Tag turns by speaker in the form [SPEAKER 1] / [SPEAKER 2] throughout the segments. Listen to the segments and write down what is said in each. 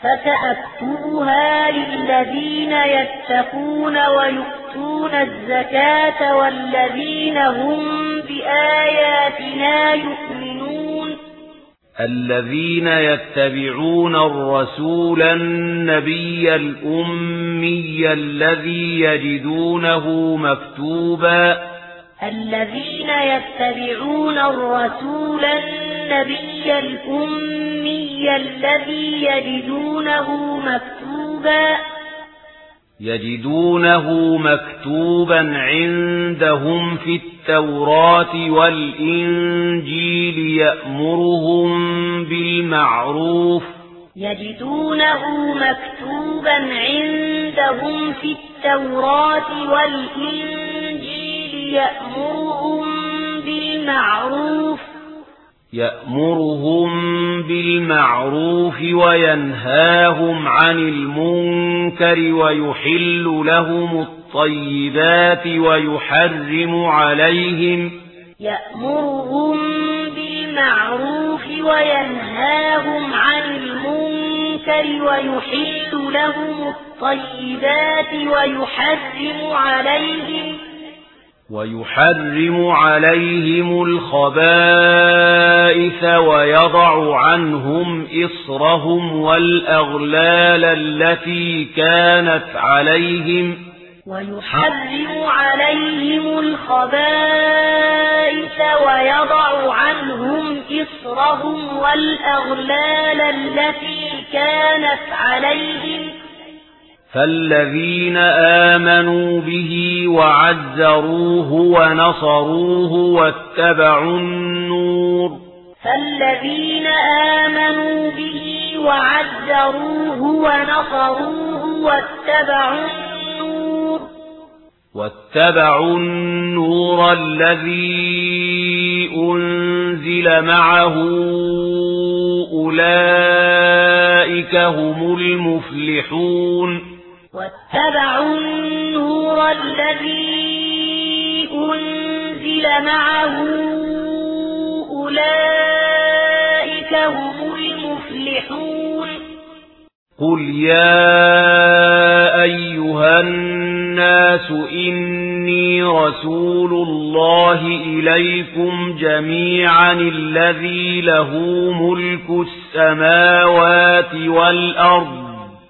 [SPEAKER 1] فتأتوها للذين يتقون ويؤتون الزكاة والذين هم بآياتنا يؤمنون
[SPEAKER 2] الذين يتبعون الرسول النبي الأمي الذي يجدونه مكتوبا
[SPEAKER 1] الذين يتبعون الرسول النبي الأمي الذي يجدونه مكتوبا.
[SPEAKER 2] يجدونه مكتوبا عندهم في التوراة والإنجيل يأمرهم بالمعروف.
[SPEAKER 1] يجدونه مكتوبا عندهم في التوراة والإنجيل يأمرهم بالمعروف.
[SPEAKER 2] يأمرهم بالمعروف وينهاهم عن المنكر ويحل لهم الطيبات ويحرم عليهم
[SPEAKER 1] يأمرهم بالمعروف وينهاهم عن المنكر ويحل لهم الطيبات ويحرم عليهم
[SPEAKER 2] ويحرم عليهم الخبائث ويضع عنهم إصرهم والأغلال التي كانت عليهم
[SPEAKER 1] ويحرم عليهم الخبائث ويضع عنهم إصرهم والأغلال التي كانت عليهم
[SPEAKER 2] فالذين آمنوا به وعذروه ونصروه واتبعوا النور
[SPEAKER 1] فالذين آمنوا به وعذروه ونصروه واتبعوا النور
[SPEAKER 2] واتبعوا النور الذي أنزل معه أولئك هم المفلحون
[SPEAKER 1] واتبعوا النور الذي أنزل معه أولئك هم المفلحون.
[SPEAKER 2] قل يا أيها الناس إني رسول الله إليكم جميعا الذي له ملك السماوات والأرض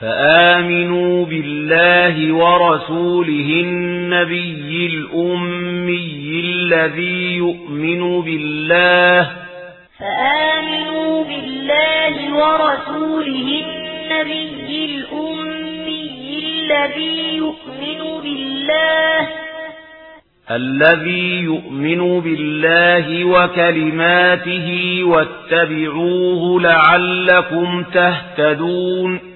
[SPEAKER 2] فآمنوا بالله ورسوله النبي الأمي الذي يؤمن بالله.
[SPEAKER 1] فآمنوا بالله ورسوله النبي الأمي الذي يؤمن بالله.
[SPEAKER 2] الذي يؤمن بالله وكلماته واتبعوه لعلكم تهتدون.